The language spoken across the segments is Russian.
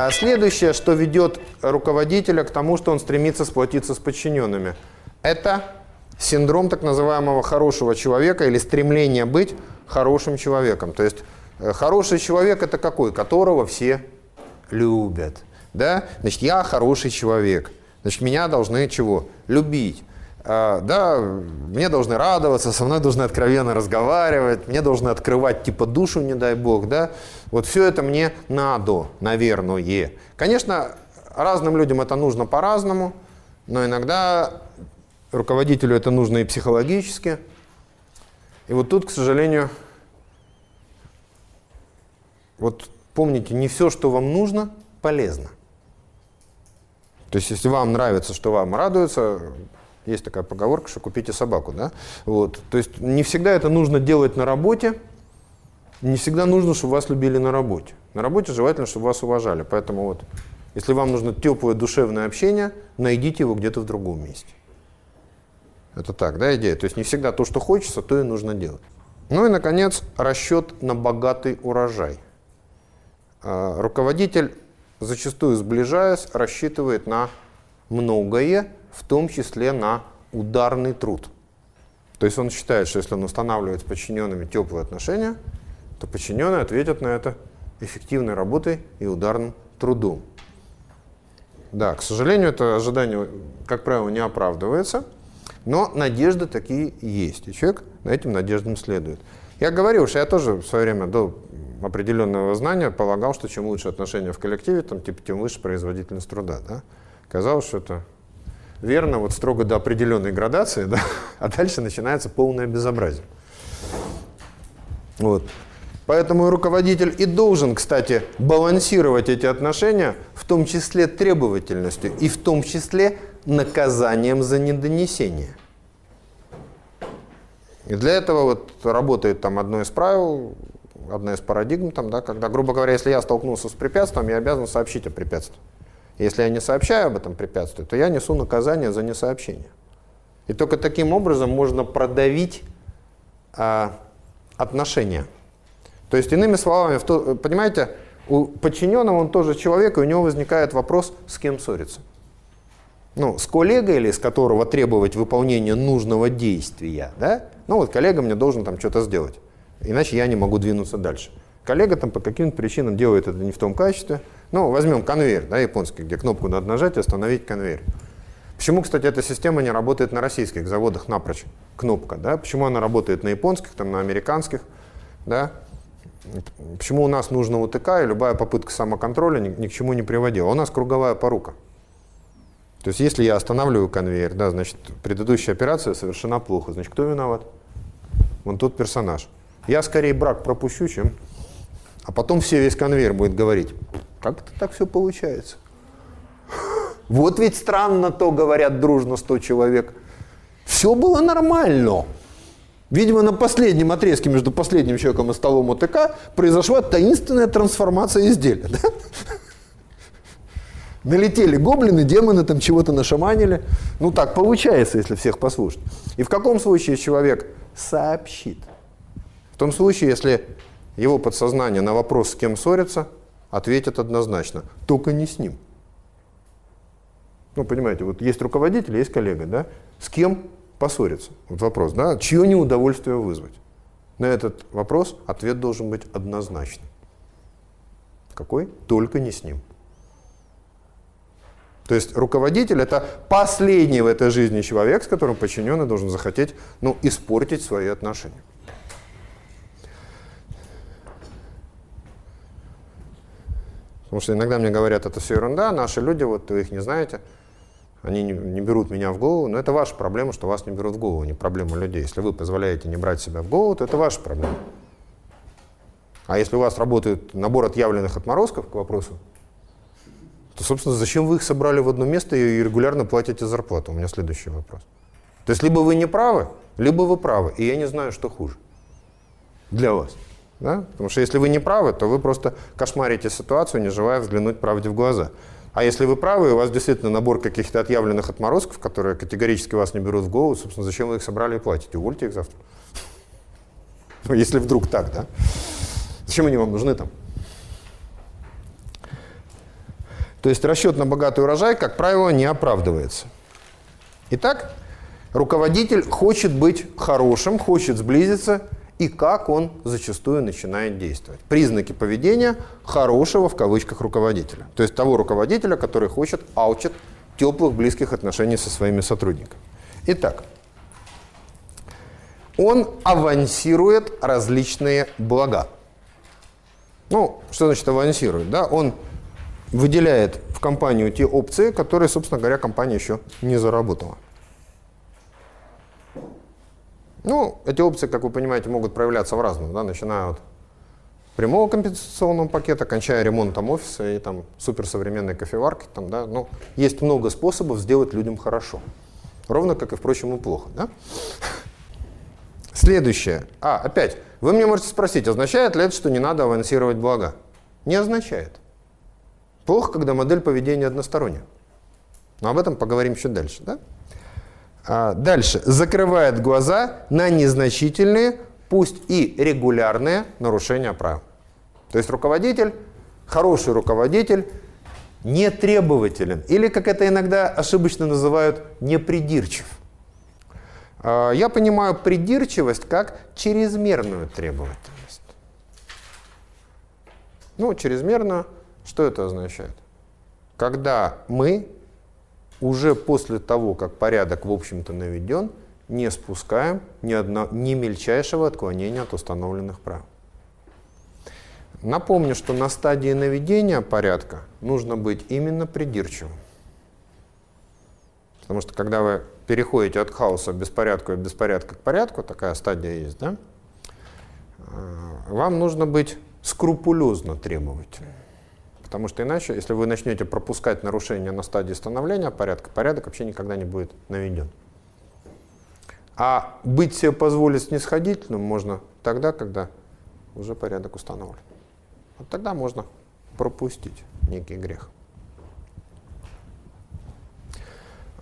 А следующее, что ведет руководителя к тому, что он стремится сплотиться с подчиненными, это синдром так называемого хорошего человека или стремление быть хорошим человеком. То есть э, хороший человек это какой? Которого все любят. Да? Значит, я хороший человек. Значит, меня должны чего? Любить. А, да, мне должны радоваться, со мной должны откровенно разговаривать, мне должны открывать типа душу, не дай бог, да. Вот все это мне надо, наверное. Конечно, разным людям это нужно по-разному, но иногда руководителю это нужно и психологически. И вот тут, к сожалению, вот помните, не все, что вам нужно, полезно. То есть, если вам нравится, что вам радуется, есть такая поговорка, что купите собаку, да? Вот. То есть, не всегда это нужно делать на работе, не всегда нужно, чтобы вас любили на работе. На работе желательно, чтобы вас уважали. Поэтому вот, если вам нужно теплое душевное общение, найдите его где-то в другом месте. Это так, да, идея? То есть не всегда то, что хочется, то и нужно делать. Ну и, наконец, расчет на богатый урожай. А, руководитель, зачастую сближаясь, рассчитывает на многое, в том числе на ударный труд. То есть он считает, что если он устанавливает с подчиненными теплые отношения, то подчиненные ответят на это эффективной работой и ударным трудом. Да, к сожалению, это ожидание, как правило, не оправдывается – но надежды такие есть, и человек на этим надеждам следует. Я говорил, что я тоже в свое время до определенного знания полагал, что чем лучше отношения в коллективе, там, типа, тем выше производительность труда. Да? Казалось, что это верно вот строго до определенной градации, да? а дальше начинается полное безобразие. Вот. Поэтому руководитель и должен, кстати, балансировать эти отношения, в том числе требовательностью, и в том числе наказанием за недонесение. И для этого вот работает там одно из правил, одна из парадигм, там, да, когда, грубо говоря, если я столкнулся с препятствием, я обязан сообщить о препятствии. Если я не сообщаю об этом препятствии, то я несу наказание за несообщение. И только таким образом можно продавить а, отношения. То есть, иными словами, в то, понимаете, у подчиненного он тоже человек, и у него возникает вопрос, с кем ссориться ну, с коллегой или с которого требовать выполнения нужного действия, да, ну вот коллега мне должен там что-то сделать, иначе я не могу двинуться дальше. Коллега там по каким-то причинам делает это не в том качестве. Ну, возьмем конвейер, да, японский, где кнопку надо нажать и остановить конвейер. Почему, кстати, эта система не работает на российских заводах напрочь? Кнопка, да? Почему она работает на японских, там, на американских, да? Почему у нас нужно УТК, и любая попытка самоконтроля ни, ни к чему не приводила? У нас круговая порука. То есть если я останавливаю конвейер, да, значит, предыдущая операция совершена плохо. Значит, кто виноват? Вон тот персонаж. Я скорее брак пропущу, чем... А потом все, весь конвейер будет говорить, как это так все получается? Вот ведь странно то, говорят дружно 100 человек. Все было нормально. Видимо, на последнем отрезке между последним человеком и столом ОТК произошла таинственная трансформация изделия. Да? Налетели гоблины, демоны там чего-то нашаманили. Ну так получается, если всех послушать. И в каком случае человек сообщит? В том случае, если его подсознание на вопрос, с кем ссорится, ответит однозначно. Только не с ним. Ну, понимаете, вот есть руководитель, есть коллега, да? С кем поссориться? Вот вопрос, да? Чье неудовольствие вызвать? На этот вопрос ответ должен быть однозначный. Какой? Только не с ним. То есть руководитель – это последний в этой жизни человек, с которым подчиненный должен захотеть ну, испортить свои отношения. Потому что иногда мне говорят, это все ерунда, наши люди, вот вы их не знаете, они не, не берут меня в голову, но это ваша проблема, что вас не берут в голову, не проблема людей. Если вы позволяете не брать себя в голову, то это ваша проблема. А если у вас работает набор отъявленных отморозков, к вопросу то, собственно, зачем вы их собрали в одно место и регулярно платите зарплату? У меня следующий вопрос. То есть либо вы не правы, либо вы правы, и я не знаю, что хуже для вас. Да? Потому что если вы не правы, то вы просто кошмарите ситуацию, не желая взглянуть правде в глаза. А если вы правы, у вас действительно набор каких-то отъявленных отморозков, которые категорически вас не берут в голову, собственно, зачем вы их собрали и платите? Увольте их завтра. Ну, если вдруг так, да? Зачем они вам нужны там? То есть расчет на богатый урожай, как правило, не оправдывается. Итак, руководитель хочет быть хорошим, хочет сблизиться, и как он зачастую начинает действовать. Признаки поведения хорошего в кавычках руководителя. То есть того руководителя, который хочет, аучит теплых, близких отношений со своими сотрудниками. Итак, он авансирует различные блага. Ну, что значит авансирует? Да? Он выделяет в компанию те опции, которые, собственно говоря, компания еще не заработала. Ну, эти опции, как вы понимаете, могут проявляться в разном, да, начиная от прямого компенсационного пакета, кончая ремонтом офиса и там суперсовременной кофеварки, там, да, ну, есть много способов сделать людям хорошо. Ровно как и, впрочем, и плохо, да? Следующее. А, опять, вы мне можете спросить, означает ли это, что не надо авансировать блага? Не означает. Плохо, когда модель поведения односторонняя. Но об этом поговорим еще дальше. Да? А, дальше. Закрывает глаза на незначительные, пусть и регулярные нарушения прав. То есть руководитель, хороший руководитель, не требователен. Или, как это иногда ошибочно называют, непридирчив. А, я понимаю придирчивость как чрезмерную требовательность. Ну, чрезмерно, что это означает? Когда мы уже после того, как порядок, в общем-то, наведен, не спускаем ни, одно, ни мельчайшего отклонения от установленных прав. Напомню, что на стадии наведения порядка нужно быть именно придирчивым. Потому что когда вы переходите от хаоса к беспорядку и беспорядка к порядку, такая стадия есть, да, вам нужно быть скрупулезно требовательным. Потому что иначе, если вы начнете пропускать нарушения на стадии становления порядка, порядок вообще никогда не будет наведен. А быть себе позволить снисходительным можно тогда, когда уже порядок установлен. Вот тогда можно пропустить некий грех.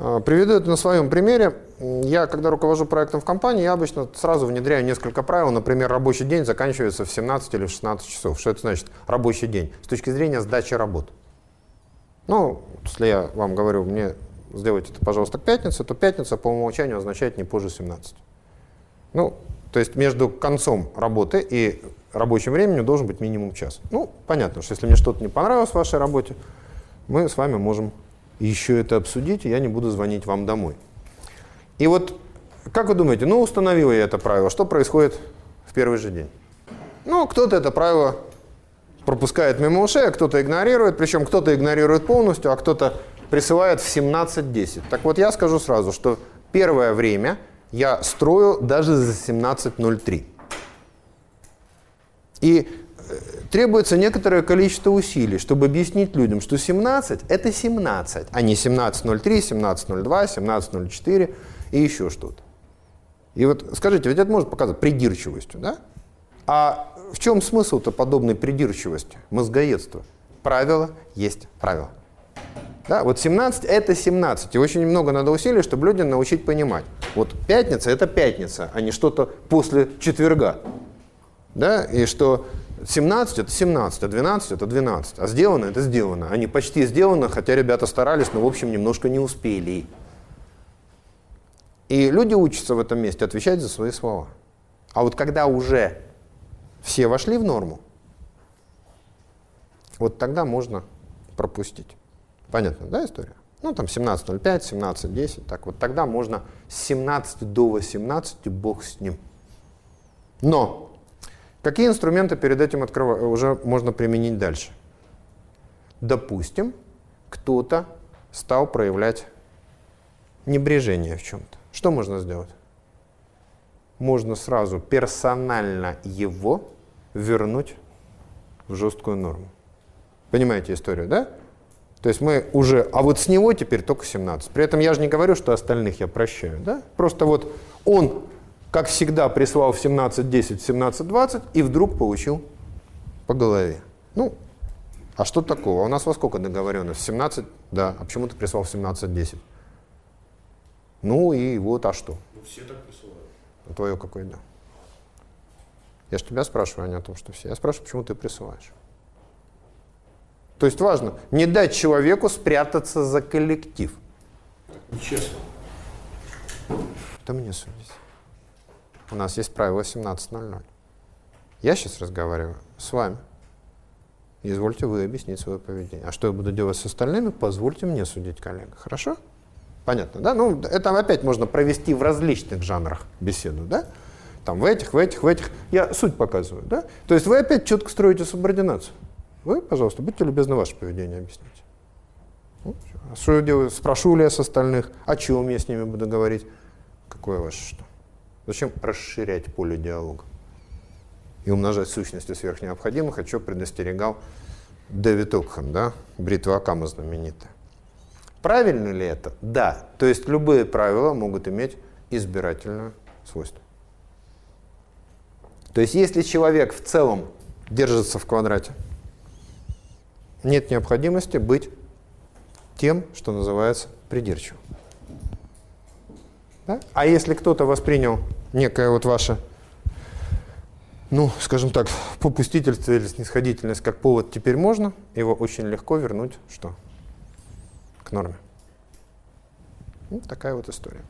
А, приведу это на своем примере. Я, когда руковожу проектом в компании, я обычно сразу внедряю несколько правил. Например, рабочий день заканчивается в 17 или в 16 часов. Что это значит рабочий день? С точки зрения сдачи работ. Ну, если я вам говорю, мне сделайте это, пожалуйста, к пятнице, то пятница по умолчанию означает не позже 17. Ну, то есть между концом работы и рабочим временем должен быть минимум час. Ну, понятно, что если мне что-то не понравилось в вашей работе, мы с вами можем еще это обсудить, и я не буду звонить вам домой. И вот, как вы думаете, ну, установил я это правило, что происходит в первый же день? Ну, кто-то это правило пропускает мимо ушей, а кто-то игнорирует, причем кто-то игнорирует полностью, а кто-то присылает в 17.10. Так вот, я скажу сразу, что первое время я строю даже за 17.03. И требуется некоторое количество усилий, чтобы объяснить людям, что 17 – это 17, а не 17.03, 17.02, 17.04 и еще что-то. И вот скажите, ведь это может показать придирчивостью, да? А в чем смысл-то подобной придирчивости, мозгоедства? Правило есть правило. Да, вот 17 – это 17. И очень много надо усилий, чтобы люди научить понимать. Вот пятница – это пятница, а не что-то после четверга. Да, и что 17 это 17, а 12 это 12. А сделано это сделано. Они почти сделано, хотя ребята старались, но в общем немножко не успели. И люди учатся в этом месте отвечать за свои слова. А вот когда уже все вошли в норму, вот тогда можно пропустить. Понятно, да, история? Ну, там 17.05, 17.10, так вот тогда можно с 17 до 18, бог с ним. Но Какие инструменты перед этим открыв... уже можно применить дальше? Допустим, кто-то стал проявлять небрежение в чем-то. Что можно сделать? Можно сразу персонально его вернуть в жесткую норму. Понимаете историю, да? То есть мы уже, а вот с него теперь только 17. При этом я же не говорю, что остальных я прощаю, да? Просто вот он как всегда, прислал в 17.10, в 17.20 и вдруг получил по голове. Ну, а что такого? У нас во сколько договоренность? В 17? Да. А почему ты прислал в 17.10? Ну и вот, а что? Ну, все так присылают. А твое какое, да. Я же тебя спрашиваю, а не о том, что все. Я спрашиваю, почему ты присылаешь. То есть важно не дать человеку спрятаться за коллектив. Нечестно. Да мне судить. У нас есть правило 17.00. Я сейчас разговариваю с вами. Извольте вы объяснить свое поведение. А что я буду делать с остальными, позвольте мне судить, коллега. Хорошо? Понятно, да? Ну, это опять можно провести в различных жанрах беседу, да? Там в этих, в этих, в этих. Я суть показываю, да? То есть вы опять четко строите субординацию. Вы, пожалуйста, будьте любезны ваше поведение объяснить. Ну, а что я делаю? Спрошу ли я с остальных? О чем я с ними буду говорить? Какое ваше что? Зачем расширять поле диалога? И умножать сущности сверх необходимых, о чем предостерегал Дэвид Окхам, да? Бритва Акама знаменитая. Правильно ли это? Да. То есть любые правила могут иметь избирательное свойство. То есть если человек в целом держится в квадрате, нет необходимости быть тем, что называется придирчивым. Да? А если кто-то воспринял некое вот ваше, ну, скажем так, попустительство или снисходительность как повод, теперь можно, его очень легко вернуть что? К норме. Вот такая вот история.